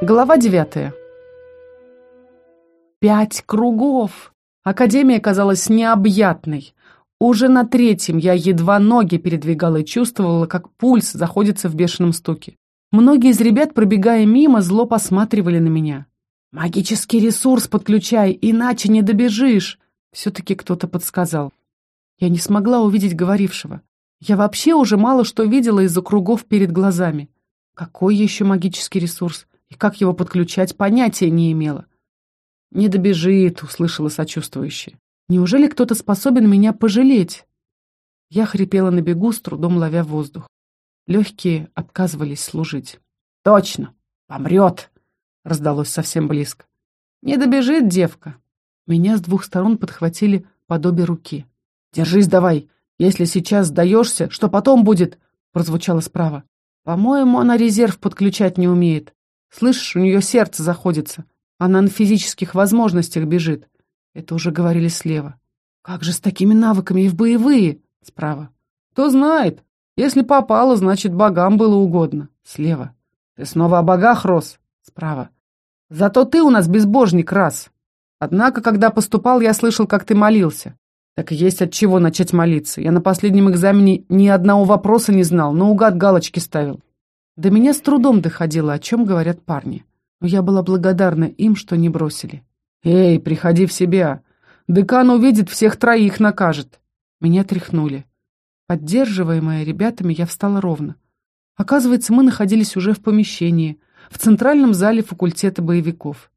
Глава девятая. Пять кругов! Академия казалась необъятной. Уже на третьем я едва ноги передвигала и чувствовала, как пульс заходится в бешеном стуке. Многие из ребят, пробегая мимо, зло посматривали на меня. «Магический ресурс подключай, иначе не добежишь!» Все-таки кто-то подсказал. Я не смогла увидеть говорившего. Я вообще уже мало что видела из-за кругов перед глазами. Какой еще магический ресурс? И как его подключать, понятия не имела. «Не добежит», — услышала сочувствующее. «Неужели кто-то способен меня пожалеть?» Я хрипела на бегу, с трудом ловя воздух. Легкие отказывались служить. «Точно! Помрет!» — раздалось совсем близко. «Не добежит девка!» Меня с двух сторон подхватили под обе руки. «Держись давай! Если сейчас сдаешься, что потом будет?» — прозвучало справа. «По-моему, она резерв подключать не умеет. Слышишь, у нее сердце заходится. Она на физических возможностях бежит. Это уже говорили слева. Как же с такими навыками и в боевые? Справа. Кто знает. Если попало, значит, богам было угодно. Слева. Ты снова о богах рос? Справа. Зато ты у нас безбожник раз. Однако, когда поступал, я слышал, как ты молился. Так есть от чего начать молиться. Я на последнем экзамене ни одного вопроса не знал, но угад галочки ставил. До меня с трудом доходило, о чем говорят парни. Но я была благодарна им, что не бросили. «Эй, приходи в себя! Декан увидит, всех троих накажет!» Меня тряхнули. Поддерживаемая ребятами, я встала ровно. Оказывается, мы находились уже в помещении, в центральном зале факультета боевиков.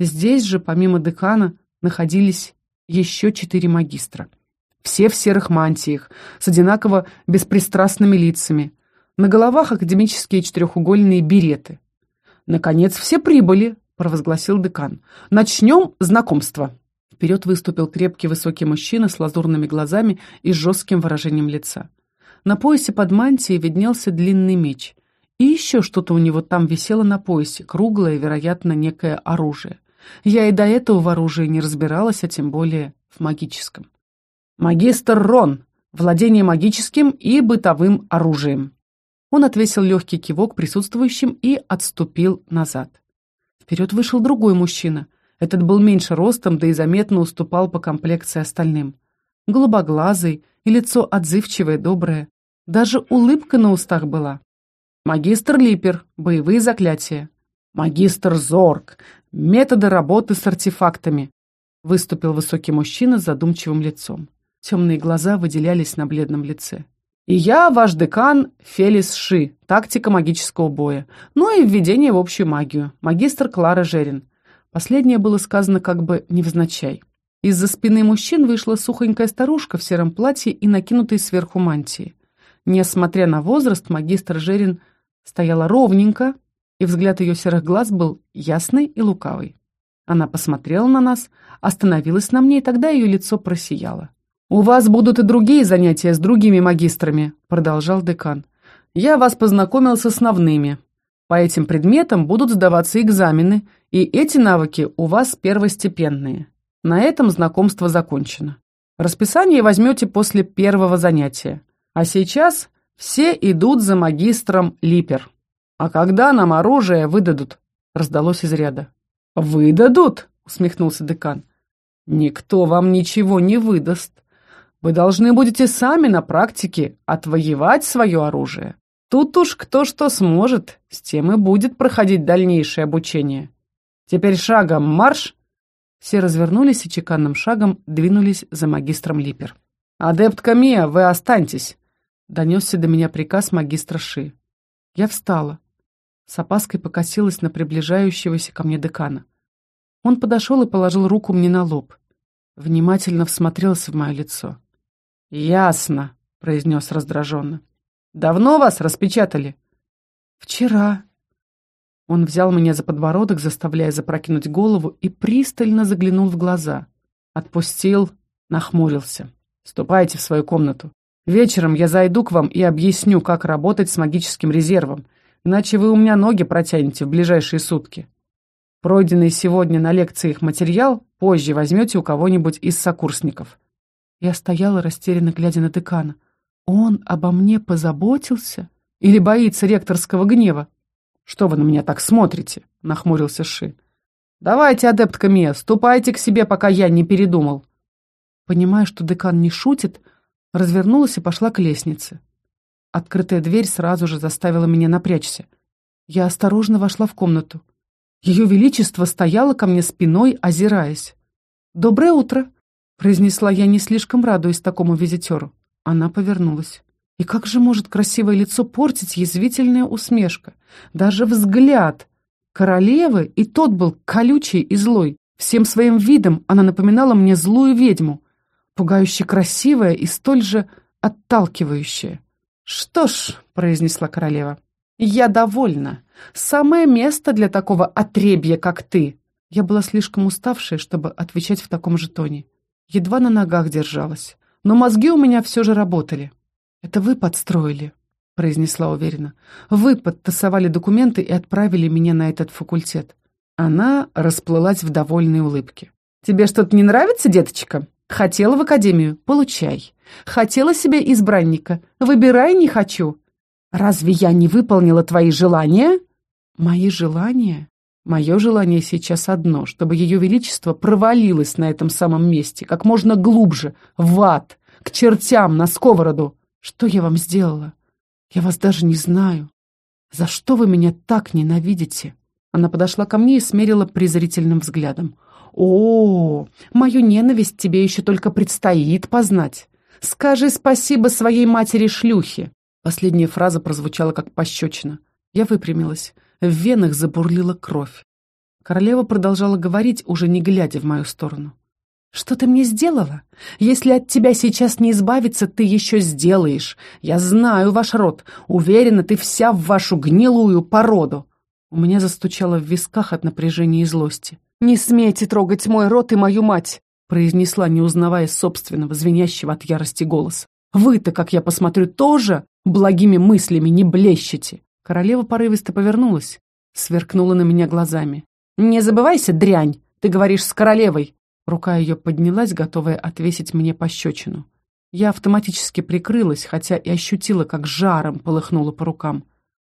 Здесь же, помимо декана, находились еще четыре магистра. Все в серых мантиях, с одинаково беспристрастными лицами, на головах академические четырехугольные береты. «Наконец все прибыли», — провозгласил декан. «Начнем знакомство». Вперед выступил крепкий высокий мужчина с лазурными глазами и жестким выражением лица. На поясе под мантией виднелся длинный меч. И еще что-то у него там висело на поясе, круглое, вероятно, некое оружие. Я и до этого в оружии не разбиралась, а тем более в магическом. «Магистр Рон. Владение магическим и бытовым оружием», он отвесил легкий кивок присутствующим и отступил назад. Вперед вышел другой мужчина. Этот был меньше ростом, да и заметно уступал по комплекции остальным. Голубоглазый и лицо отзывчивое, доброе. Даже улыбка на устах была. Магистр Липер, боевые заклятия. Магистр Зорг, методы работы с артефактами. Выступил высокий мужчина с задумчивым лицом. Темные глаза выделялись на бледном лице. И я ваш декан Фелис Ши, тактика магического боя. Ну и введение в общую магию. Магистр Клара Жерин. Последнее было сказано как бы невзначай. Из-за спины мужчин вышла сухонькая старушка в сером платье и накинутой сверху мантии. Несмотря на возраст, магистр Жерин стояла ровненько, и взгляд ее серых глаз был ясный и лукавый. Она посмотрела на нас, остановилась на мне, и тогда ее лицо просияло. «У вас будут и другие занятия с другими магистрами», — продолжал декан. «Я вас познакомил с основными. По этим предметам будут сдаваться экзамены, и эти навыки у вас первостепенные. На этом знакомство закончено. Расписание возьмете после первого занятия. А сейчас все идут за магистром Липер. А когда нам оружие выдадут?» — раздалось из ряда. «Выдадут?» — усмехнулся декан. «Никто вам ничего не выдаст. Вы должны будете сами на практике отвоевать свое оружие. Тут уж кто что сможет, с тем и будет проходить дальнейшее обучение. Теперь шагом марш!» Все развернулись и чеканным шагом двинулись за магистром Липер. «Адептка Мия, вы останьтесь!» Донесся до меня приказ магистра Ши. Я встала. С опаской покосилась на приближающегося ко мне декана. Он подошел и положил руку мне на лоб. Внимательно всмотрелся в мое лицо. «Ясно», — произнес раздраженно. «Давно вас распечатали?» «Вчера». Он взял меня за подбородок, заставляя запрокинуть голову, и пристально заглянул в глаза. Отпустил, нахмурился. «Ступайте в свою комнату. Вечером я зайду к вам и объясню, как работать с магическим резервом, иначе вы у меня ноги протянете в ближайшие сутки. Пройденный сегодня на лекциях материал позже возьмете у кого-нибудь из сокурсников. Я стояла, растерянно глядя на декана. Он обо мне позаботился? Или боится ректорского гнева? «Что вы на меня так смотрите?» — нахмурился Ши. «Давайте, адептка Мия, ступайте к себе, пока я не передумал». Понимая, что декан не шутит, развернулась и пошла к лестнице. Открытая дверь сразу же заставила меня напрячься. Я осторожно вошла в комнату. Ее Величество стояло ко мне спиной, озираясь. «Доброе утро!» — произнесла я, не слишком радуясь такому визитеру. Она повернулась. И как же может красивое лицо портить язвительная усмешка? Даже взгляд королевы, и тот был колючий и злой. Всем своим видом она напоминала мне злую ведьму, пугающе красивая и столь же отталкивающая. «Что ж», — произнесла королева, — «я довольна. Самое место для такого отребья, как ты». Я была слишком уставшая, чтобы отвечать в таком же тоне. Едва на ногах держалась. Но мозги у меня все же работали. «Это вы подстроили», — произнесла уверенно. «Вы подтасовали документы и отправили меня на этот факультет». Она расплылась в довольной улыбке. «Тебе что-то не нравится, деточка? Хотела в академию? Получай. Хотела себе избранника? Выбирай, не хочу. Разве я не выполнила твои желания?» «Мои желания?» Мое желание сейчас одно, чтобы Ее Величество провалилось на этом самом месте, как можно глубже, в ад, к чертям, на сковороду. Что я вам сделала? Я вас даже не знаю. За что вы меня так ненавидите?» Она подошла ко мне и смерила презрительным взглядом. «О, мою ненависть тебе еще только предстоит познать. Скажи спасибо своей матери-шлюхе!» Последняя фраза прозвучала как пощечина. Я выпрямилась. В венах забурлила кровь. Королева продолжала говорить, уже не глядя в мою сторону. «Что ты мне сделала? Если от тебя сейчас не избавиться, ты еще сделаешь. Я знаю ваш род. Уверена, ты вся в вашу гнилую породу». У меня застучало в висках от напряжения и злости. «Не смейте трогать мой род и мою мать!» произнесла, не узнавая собственного, звенящего от ярости голоса. «Вы-то, как я посмотрю, тоже благими мыслями не блещете!» Королева порывисто повернулась, сверкнула на меня глазами. «Не забывайся, дрянь! Ты говоришь с королевой!» Рука ее поднялась, готовая отвесить мне пощечину. Я автоматически прикрылась, хотя и ощутила, как жаром полыхнуло по рукам.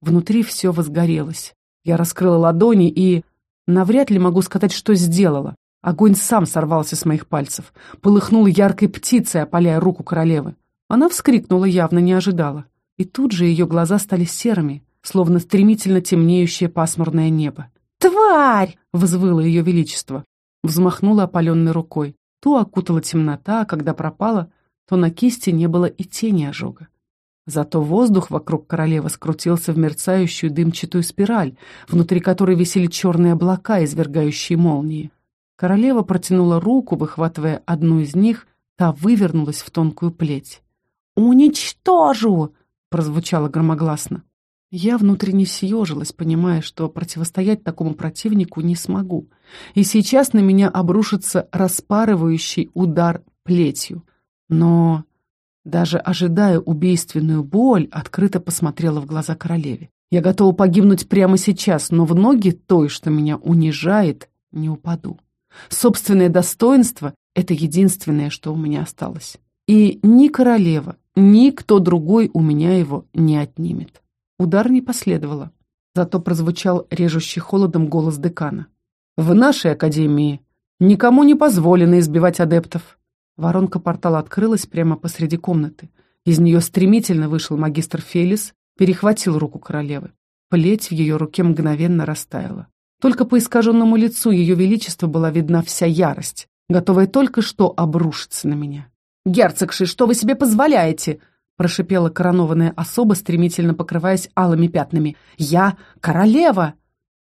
Внутри все возгорелось. Я раскрыла ладони и... Навряд ли могу сказать, что сделала. Огонь сам сорвался с моих пальцев. Полыхнул яркой птицей, опаляя руку королевы. Она вскрикнула, явно не ожидала. И тут же ее глаза стали серыми, словно стремительно темнеющее пасмурное небо. «Тварь!» — взвыло ее величество взмахнула опаленной рукой. То окутала темнота, а когда пропала, то на кисти не было и тени ожога. Зато воздух вокруг королевы скрутился в мерцающую дымчатую спираль, внутри которой висели черные облака, извергающие молнии. Королева протянула руку, выхватывая одну из них, та вывернулась в тонкую плеть. «Уничтожу!» — прозвучало громогласно. Я внутренне съежилась, понимая, что противостоять такому противнику не смогу. И сейчас на меня обрушится распарывающий удар плетью. Но, даже ожидая убийственную боль, открыто посмотрела в глаза королеве. Я готова погибнуть прямо сейчас, но в ноги той, что меня унижает, не упаду. Собственное достоинство — это единственное, что у меня осталось. И ни королева, ни кто другой у меня его не отнимет. Удар не последовало. Зато прозвучал режущий холодом голос декана. «В нашей академии никому не позволено избивать адептов». Воронка портала открылась прямо посреди комнаты. Из нее стремительно вышел магистр Фелис, перехватил руку королевы. Плеть в ее руке мгновенно растаяла. Только по искаженному лицу ее величества была видна вся ярость, готовая только что обрушиться на меня. «Герцогши, что вы себе позволяете?» Прошипела коронованная особа, стремительно покрываясь алыми пятнами. «Я королева!»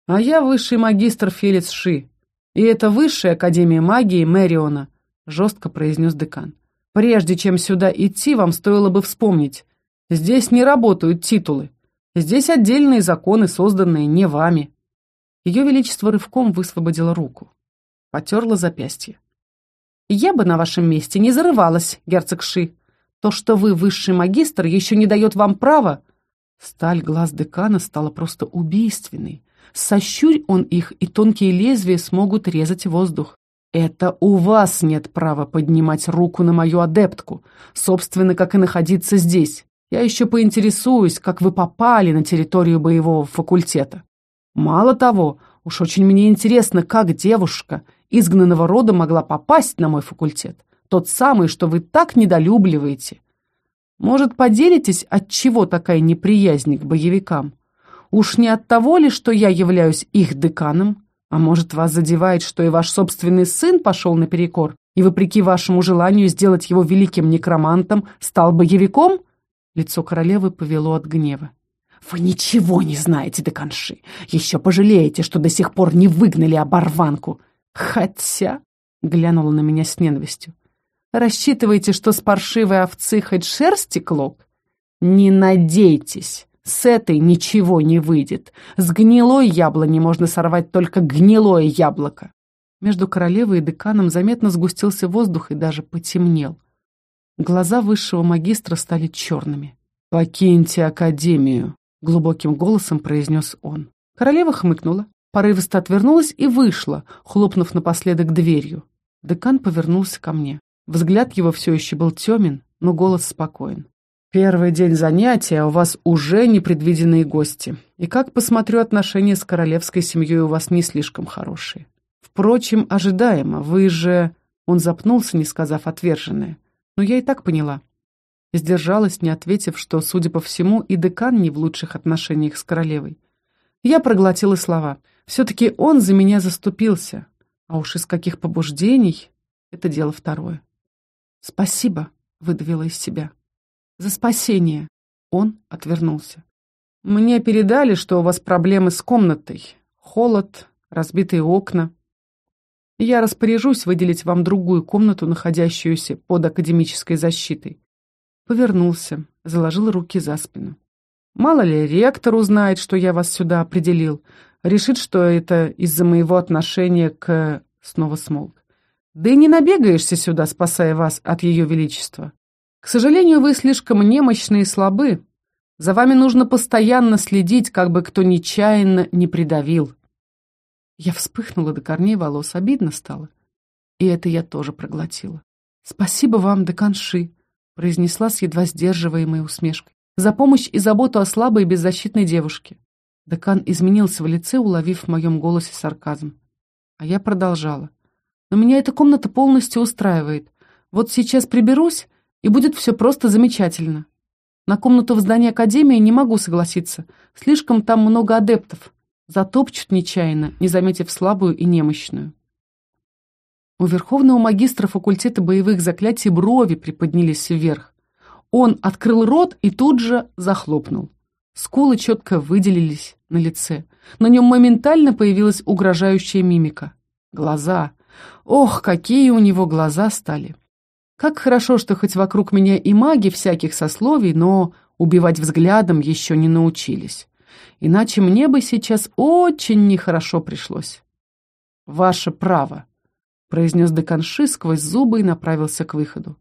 «А я высший магистр Фелix Ши. И это высшая академия магии Мэриона», — жестко произнес декан. «Прежде чем сюда идти, вам стоило бы вспомнить. Здесь не работают титулы. Здесь отдельные законы, созданные не вами». Ее Величество рывком высвободило руку. Потерла запястье. «Я бы на вашем месте не зарывалась, герцог Ши», то, что вы высший магистр, еще не дает вам права...» Сталь глаз декана стала просто убийственной. Сощурь он их, и тонкие лезвия смогут резать воздух. «Это у вас нет права поднимать руку на мою адептку, собственно, как и находиться здесь. Я еще поинтересуюсь, как вы попали на территорию боевого факультета». Мало того, уж очень мне интересно, как девушка изгнанного рода могла попасть на мой факультет. Тот самый, что вы так недолюбливаете. Может, поделитесь, от чего такая неприязнь к боевикам? Уж не от того ли, что я являюсь их деканом? А может, вас задевает, что и ваш собственный сын пошел наперекор, и, вопреки вашему желанию сделать его великим некромантом, стал боевиком?» Лицо королевы повело от гнева. «Вы ничего не знаете, деканши. Еще пожалеете, что до сих пор не выгнали оборванку. Хотя...» — глянула на меня с ненавистью. «Рассчитываете, что с паршивой овцы хоть шерсти клок? Не надейтесь. С этой ничего не выйдет. С гнилой яблони можно сорвать только гнилое яблоко. Между королевой и деканом заметно сгустился воздух и даже потемнел. Глаза высшего магистра стали черными. «Покиньте академию», — глубоким голосом произнес он. Королева хмыкнула, порывисто отвернулась и вышла, хлопнув напоследок дверью. Декан повернулся ко мне. Взгляд его все еще был темен, но голос спокоен. Первый день занятия, у вас уже непредвиденные гости. И как посмотрю, отношения с королевской семьей у вас не слишком хорошие. Впрочем, ожидаемо, вы же... Он запнулся, не сказав отверженное. Но я и так поняла. Сдержалась, не ответив, что, судя по всему, и декан не в лучших отношениях с королевой. Я проглотила слова. Все-таки он за меня заступился. А уж из каких побуждений — это дело второе. «Спасибо», — выдавила из себя. «За спасение!» Он отвернулся. «Мне передали, что у вас проблемы с комнатой. Холод, разбитые окна. Я распоряжусь выделить вам другую комнату, находящуюся под академической защитой». Повернулся, заложил руки за спину. «Мало ли, ректор узнает, что я вас сюда определил. Решит, что это из-за моего отношения к...» Снова смолк. «Да и не набегаешься сюда, спасая вас от ее величества. К сожалению, вы слишком немощны и слабы. За вами нужно постоянно следить, как бы кто нечаянно не придавил. Я вспыхнула до корней волос, обидно стало. И это я тоже проглотила. «Спасибо вам, деканши», — произнесла с едва сдерживаемой усмешкой, «за помощь и заботу о слабой и беззащитной девушке». Декан изменился в лице, уловив в моем голосе сарказм. А я продолжала. «Но меня эта комната полностью устраивает. Вот сейчас приберусь, и будет все просто замечательно. На комнату в здании Академии не могу согласиться. Слишком там много адептов. Затопчут нечаянно, не заметив слабую и немощную. У верховного магистра факультета боевых заклятий брови приподнялись вверх. Он открыл рот и тут же захлопнул. Скулы четко выделились на лице. На нем моментально появилась угрожающая мимика. Глаза. Ох, какие у него глаза стали. Как хорошо, что хоть вокруг меня и маги всяких сословий, но убивать взглядом еще не научились. Иначе мне бы сейчас очень нехорошо пришлось. «Ваше право», — произнес деканши сквозь зубы и направился к выходу.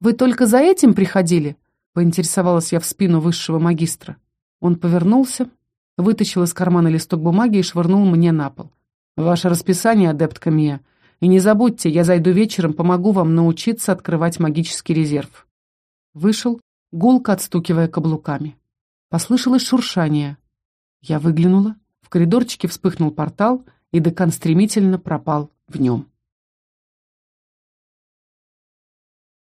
«Вы только за этим приходили?» — поинтересовалась я в спину высшего магистра. Он повернулся, вытащил из кармана листок бумаги и швырнул мне на пол. «Ваше расписание, адептка Мия, и не забудьте, я зайду вечером, помогу вам научиться открывать магический резерв». Вышел, гулко отстукивая каблуками. Послышалось шуршание. Я выглянула. В коридорчике вспыхнул портал, и декан стремительно пропал в нем.